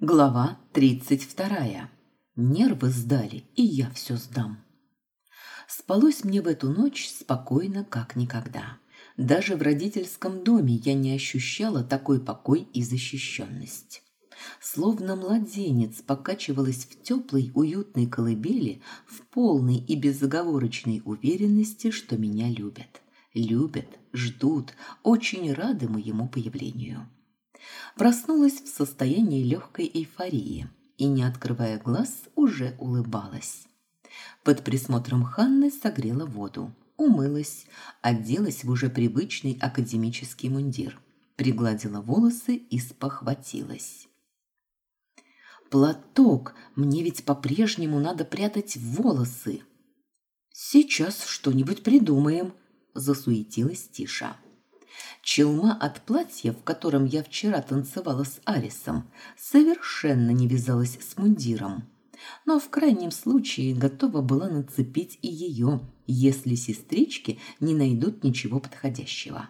Глава 32. Нервы сдали, и я все сдам. Спалось мне в эту ночь спокойно, как никогда. Даже в родительском доме я не ощущала такой покой и защищенность. Словно младенец покачивалась в теплой, уютной колыбели в полной и безоговорочной уверенности, что меня любят. Любят, ждут, очень рады моему появлению. Проснулась в состоянии легкой эйфории и, не открывая глаз, уже улыбалась. Под присмотром Ханны согрела воду, умылась, оделась в уже привычный академический мундир, пригладила волосы и спохватилась. «Платок! Мне ведь по-прежнему надо прятать волосы!» «Сейчас что-нибудь придумаем», – засуетилась Тиша. Челма от платья, в котором я вчера танцевала с Арисом, совершенно не вязалась с мундиром. Но в крайнем случае готова была нацепить и ее, если сестрички не найдут ничего подходящего.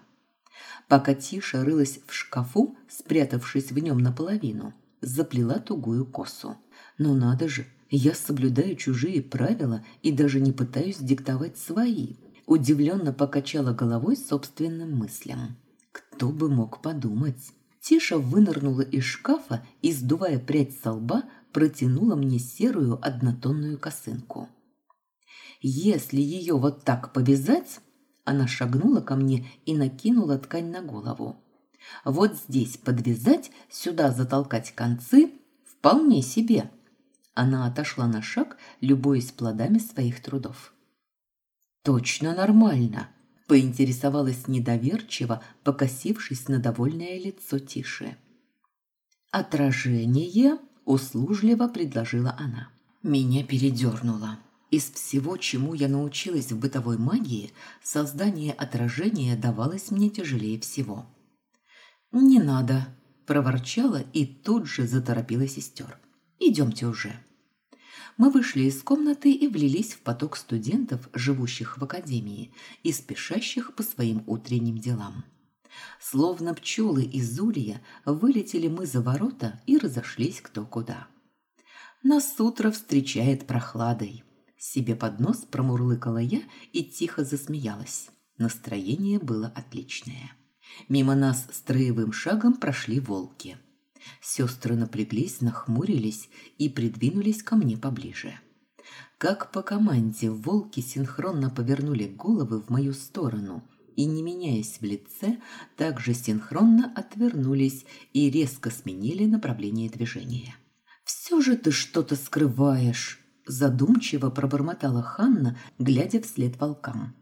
Пока Тиша рылась в шкафу, спрятавшись в нем наполовину, заплела тугую косу. Но надо же, я соблюдаю чужие правила и даже не пытаюсь диктовать свои – удивленно покачала головой собственным мыслям. Кто бы мог подумать? Тиша вынырнула из шкафа и, сдувая прядь со лба, протянула мне серую однотонную косынку. «Если ее вот так повязать...» Она шагнула ко мне и накинула ткань на голову. «Вот здесь подвязать, сюда затолкать концы – вполне себе». Она отошла на шаг, любуясь плодами своих трудов. «Точно нормально», – поинтересовалась недоверчиво, покосившись на довольное лицо Тиши. «Отражение?» – услужливо предложила она. Меня передернуло. Из всего, чему я научилась в бытовой магии, создание отражения давалось мне тяжелее всего. «Не надо», – проворчала и тут же заторопила сестер. «Идемте уже» мы вышли из комнаты и влились в поток студентов, живущих в академии и спешащих по своим утренним делам. Словно пчелы из улья вылетели мы за ворота и разошлись кто куда. Нас утро встречает прохладой. Себе под нос промурлыкала я и тихо засмеялась. Настроение было отличное. Мимо нас строевым шагом прошли волки – Сестры напряглись, нахмурились и придвинулись ко мне поближе. Как по команде волки синхронно повернули головы в мою сторону и, не меняясь в лице, также синхронно отвернулись и резко сменили направление движения. «Все же ты что-то скрываешь!» задумчиво пробормотала Ханна, глядя вслед волкам.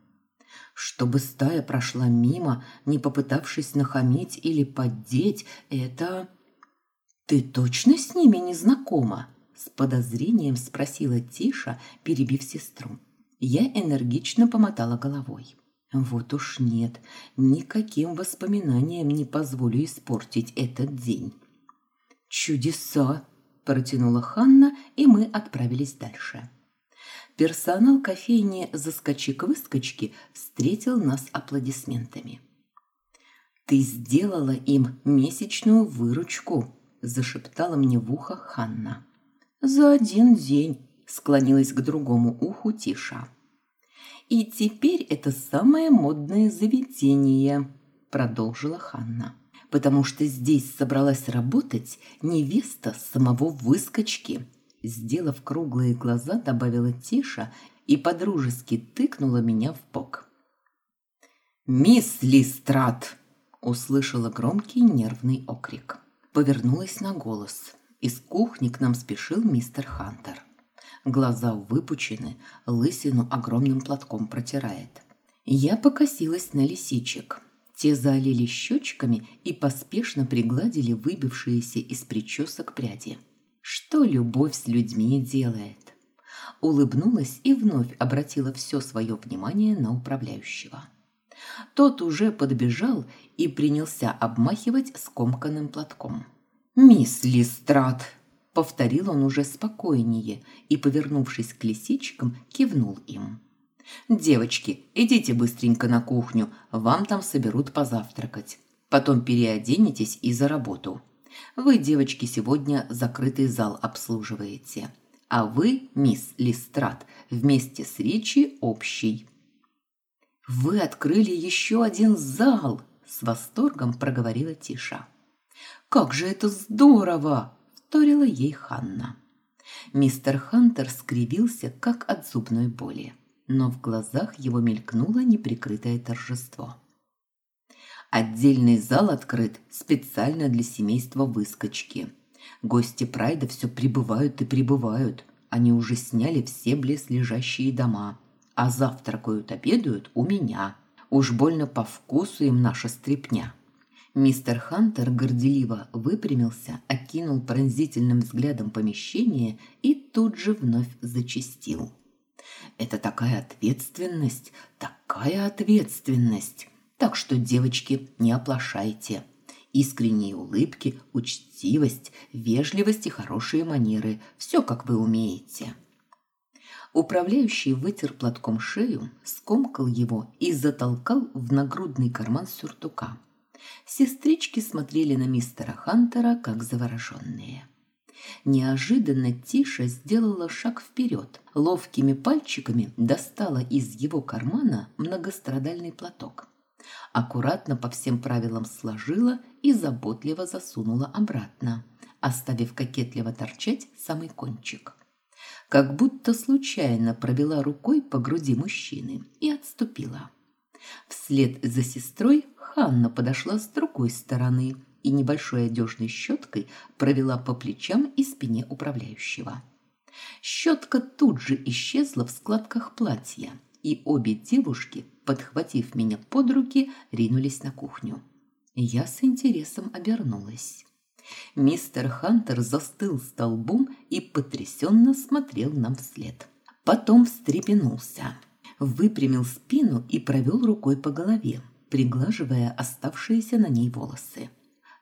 Чтобы стая прошла мимо, не попытавшись нахамить или поддеть, это... «Ты точно с ними не знакома?» С подозрением спросила Тиша, перебив сестру. Я энергично помотала головой. Вот уж нет, никаким воспоминаниям не позволю испортить этот день. «Чудеса!» – протянула Ханна, и мы отправились дальше. Персонал кофейни «Заскочи-выскочки» встретил нас аплодисментами. «Ты сделала им месячную выручку», зашептала мне в ухо Ханна. За один день склонилась к другому уху Тиша. И теперь это самое модное заведение, продолжила Ханна. Потому что здесь собралась работать невеста самого выскочки. Сделав круглые глаза, добавила Тиша и подружески тыкнула меня в бок. «Мисс Листрат!» – услышала громкий нервный окрик повернулась на голос. Из кухни к нам спешил мистер Хантер. Глаза выпучены, лысину огромным платком протирает. Я покосилась на лисичек. Те залили щечками и поспешно пригладили выбившиеся из причесок пряди. Что любовь с людьми делает? Улыбнулась и вновь обратила все свое внимание на управляющего. Тот уже подбежал и принялся обмахивать скомканным платком. «Мисс Листрат!» – повторил он уже спокойнее и, повернувшись к лисичкам, кивнул им. «Девочки, идите быстренько на кухню, вам там соберут позавтракать. Потом переоденетесь и за работу. Вы, девочки, сегодня закрытый зал обслуживаете, а вы, мисс Листрат, вместе с Ричи общий. Вы открыли еще один зал, с восторгом проговорила Тиша. Как же это здорово, вторила ей Ханна. Мистер Хантер скривился, как от зубной боли, но в глазах его мелькнуло неприкрытое торжество. Отдельный зал открыт специально для семейства выскочки. Гости Прайда все прибывают и прибывают. Они уже сняли все близлежащие дома, а завтракают, обедают у меня. Уж больно по вкусу им наша стряпня. Мистер Хантер горделиво выпрямился, окинул пронзительным взглядом помещение и тут же вновь зачастил. «Это такая ответственность, такая ответственность! Так что, девочки, не оплошайте!» Искренние улыбки, учтивость, вежливость и хорошие манеры – все, как вы умеете. Управляющий вытер платком шею, скомкал его и затолкал в нагрудный карман сюртука – Сестрички смотрели на мистера Хантера, как завороженные. Неожиданно Тиша сделала шаг вперед, ловкими пальчиками достала из его кармана многострадальный платок. Аккуратно по всем правилам сложила и заботливо засунула обратно, оставив кокетливо торчать самый кончик. Как будто случайно провела рукой по груди мужчины и отступила. Вслед за сестрой Ханна подошла с другой стороны и небольшой одежной щеткой провела по плечам и спине управляющего. Щетка тут же исчезла в складках платья, и обе девушки, подхватив меня под руки, ринулись на кухню. Я с интересом обернулась. Мистер Хантер застыл столбом и потрясенно смотрел нам вслед. Потом встрепенулся – выпрямил спину и провел рукой по голове, приглаживая оставшиеся на ней волосы.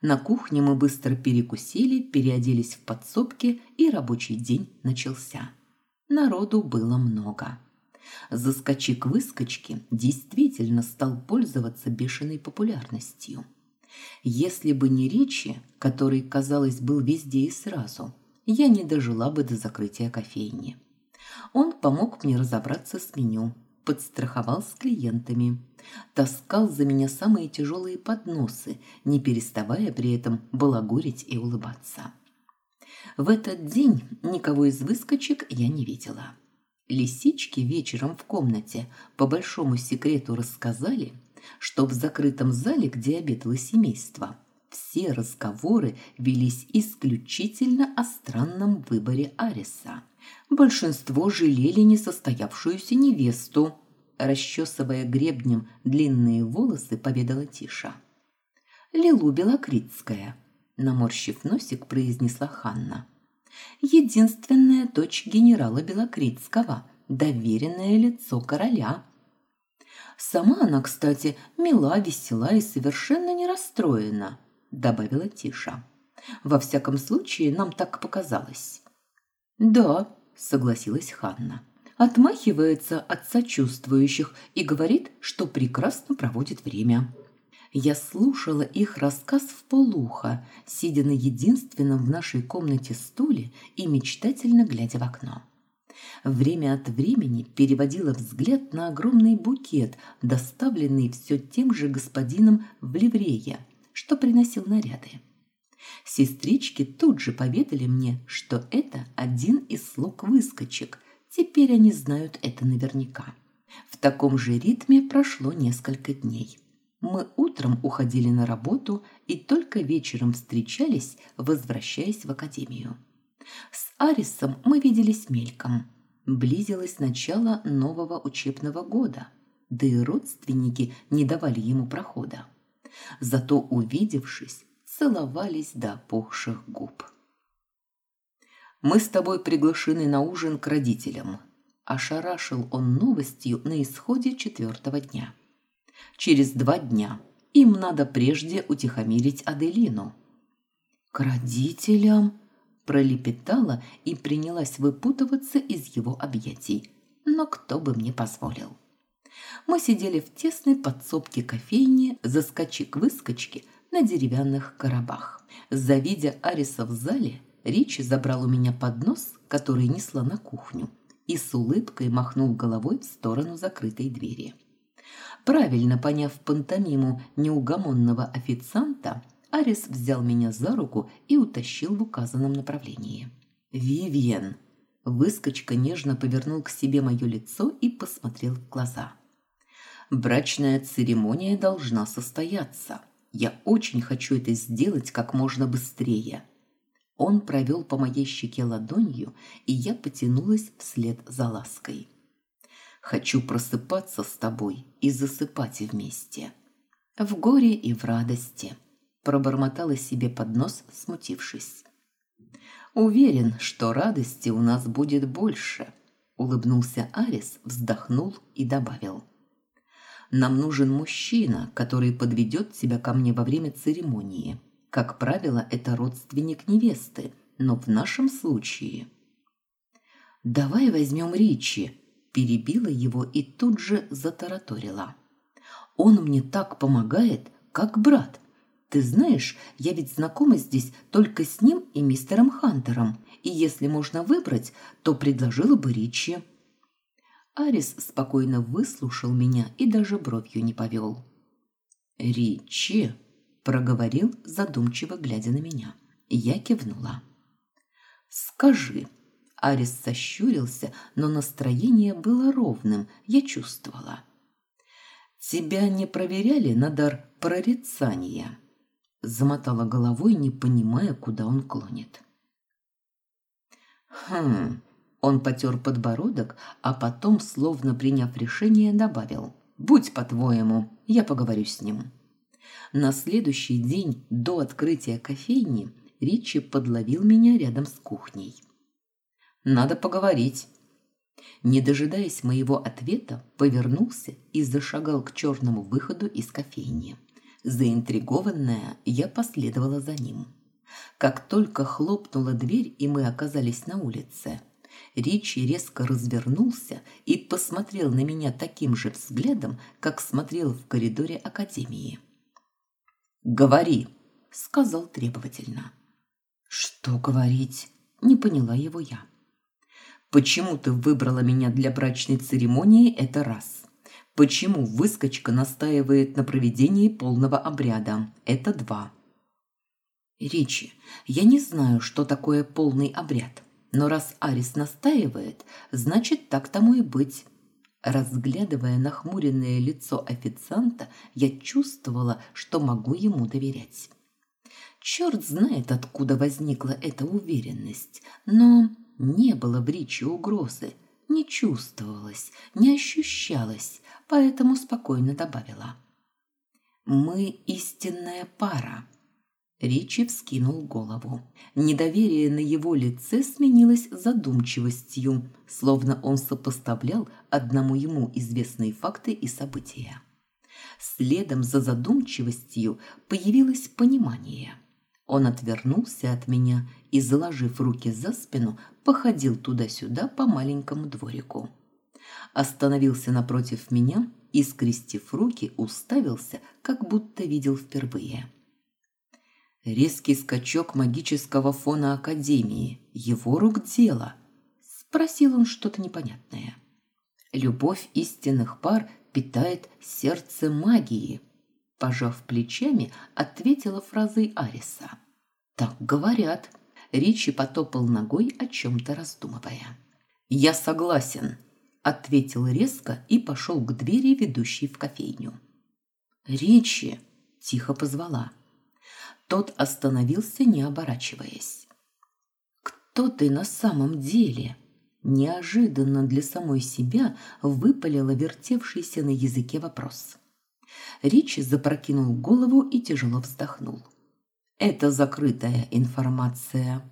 На кухне мы быстро перекусили, переоделись в подсобки, и рабочий день начался. Народу было много. Заскочик-выскочки действительно стал пользоваться бешеной популярностью. Если бы не Ричи, который, казалось, был везде и сразу, я не дожила бы до закрытия кофейни. Он помог мне разобраться с меню, подстраховал с клиентами, таскал за меня самые тяжелые подносы, не переставая при этом балагурить и улыбаться. В этот день никого из выскочек я не видела. Лисички вечером в комнате по большому секрету рассказали, что в закрытом зале, где обедало семейство, все разговоры велись исключительно о странном выборе Ариса. Большинство жалели несостоявшуюся невесту. Расчесывая гребнем длинные волосы, поведала Тиша. «Лилу Белокритская», – наморщив носик, произнесла Ханна. «Единственная дочь генерала Белокритского, доверенное лицо короля». «Сама она, кстати, мила, весела и совершенно не расстроена», – добавила Тиша. «Во всяком случае, нам так показалось». «Да», – согласилась Ханна. Отмахивается от сочувствующих и говорит, что прекрасно проводит время. Я слушала их рассказ в полухо, сидя на единственном в нашей комнате стуле и мечтательно глядя в окно. Время от времени переводила взгляд на огромный букет, доставленный все тем же господином в ливрее, что приносил наряды. Сестрички тут же поведали мне, что это один из слуг выскочек. Теперь они знают это наверняка. В таком же ритме прошло несколько дней. Мы утром уходили на работу и только вечером встречались, возвращаясь в академию. С Арисом мы виделись мельком. Близилось начало нового учебного года, да и родственники не давали ему прохода. Зато, увидевшись, целовались до опухших губ. «Мы с тобой приглашены на ужин к родителям», – ошарашил он новостью на исходе четвертого дня. «Через два дня им надо прежде утихомирить Аделину». «К родителям?» – пролепетала и принялась выпутываться из его объятий. Но кто бы мне позволил? Мы сидели в тесной подсобке кофейни, заскочи к выскочке – на деревянных коробах. Завидя Ариса в зале, Ричи забрал у меня поднос, который несла на кухню, и с улыбкой махнул головой в сторону закрытой двери. Правильно поняв пантомиму неугомонного официанта, Арис взял меня за руку и утащил в указанном направлении. «Вивьен!» Выскочка нежно повернул к себе мое лицо и посмотрел в глаза. «Брачная церемония должна состояться. Я очень хочу это сделать как можно быстрее». Он провел по моей щеке ладонью, и я потянулась вслед за лаской. «Хочу просыпаться с тобой и засыпать вместе. В горе и в радости», – пробормотала себе под нос, смутившись. «Уверен, что радости у нас будет больше», – улыбнулся Арис, вздохнул и добавил. «Нам нужен мужчина, который подведет тебя ко мне во время церемонии» Как правило, это родственник невесты, но в нашем случае... «Давай возьмем Ричи», – перебила его и тут же затараторила. «Он мне так помогает, как брат. Ты знаешь, я ведь знакома здесь только с ним и мистером Хантером, и если можно выбрать, то предложила бы Ричи». Арис спокойно выслушал меня и даже бровью не повел. «Ричи?» проговорил, задумчиво глядя на меня. Я кивнула. «Скажи». Арис сощурился, но настроение было ровным, я чувствовала. «Тебя не проверяли на дар прорицания?» Замотала головой, не понимая, куда он клонит. «Хм...» Он потер подбородок, а потом, словно приняв решение, добавил. «Будь по-твоему, я поговорю с ним». На следующий день до открытия кофейни Ричи подловил меня рядом с кухней. «Надо поговорить». Не дожидаясь моего ответа, повернулся и зашагал к черному выходу из кофейни. Заинтригованная, я последовала за ним. Как только хлопнула дверь, и мы оказались на улице, Ричи резко развернулся и посмотрел на меня таким же взглядом, как смотрел в коридоре академии. «Говори», – сказал требовательно. «Что говорить?» – не поняла его я. «Почему ты выбрала меня для брачной церемонии – это раз. Почему выскочка настаивает на проведении полного обряда – это два». «Ричи, я не знаю, что такое полный обряд, но раз Арис настаивает, значит, так тому и быть». Разглядывая нахмуренное лицо официанта, я чувствовала, что могу ему доверять. Черт знает, откуда возникла эта уверенность, но не было в речи угрозы, не чувствовалось, не ощущалось, поэтому спокойно добавила. «Мы истинная пара». Ричи вскинул голову. Недоверие на его лице сменилось задумчивостью, словно он сопоставлял одному ему известные факты и события. Следом за задумчивостью появилось понимание. Он отвернулся от меня и, заложив руки за спину, походил туда-сюда по маленькому дворику. Остановился напротив меня и, скрестив руки, уставился, как будто видел впервые. Резкий скачок магического фона Академии. Его рук дело. Спросил он что-то непонятное. Любовь истинных пар питает сердце магии. Пожав плечами, ответила фразой Ариса. Так говорят. Ричи потопал ногой, о чем-то раздумывая. «Я согласен», – ответил резко и пошел к двери, ведущей в кофейню. «Ричи!» – тихо позвала. Тот остановился, не оборачиваясь. «Кто ты на самом деле?» Неожиданно для самой себя выпалила вертевшийся на языке вопрос. Ричи запрокинул голову и тяжело вздохнул. «Это закрытая информация».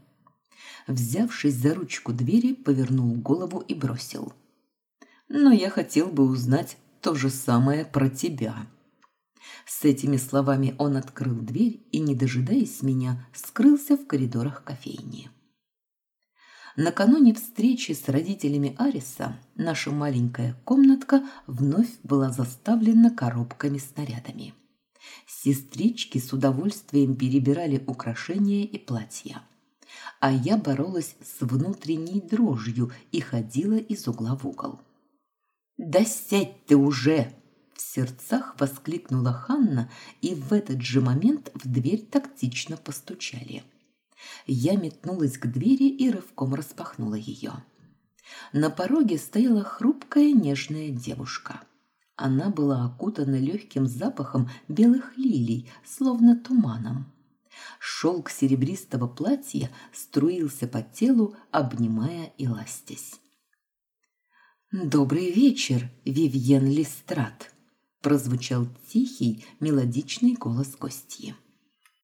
Взявшись за ручку двери, повернул голову и бросил. «Но я хотел бы узнать то же самое про тебя». С этими словами он открыл дверь и, не дожидаясь меня, скрылся в коридорах кофейни. Накануне встречи с родителями Ариса наша маленькая комнатка вновь была заставлена коробками снарядами. Сестрички с удовольствием перебирали украшения и платья. А я боролась с внутренней дрожью и ходила из угла в угол. «Да сядь ты уже!» В сердцах воскликнула Ханна, и в этот же момент в дверь тактично постучали. Я метнулась к двери и рывком распахнула ее. На пороге стояла хрупкая нежная девушка. Она была окутана легким запахом белых лилий, словно туманом. Шелк серебристого платья струился по телу, обнимая и ластясь. «Добрый вечер, Вивьен Листрат!» прозвучал тихий, мелодичный голос гостьи.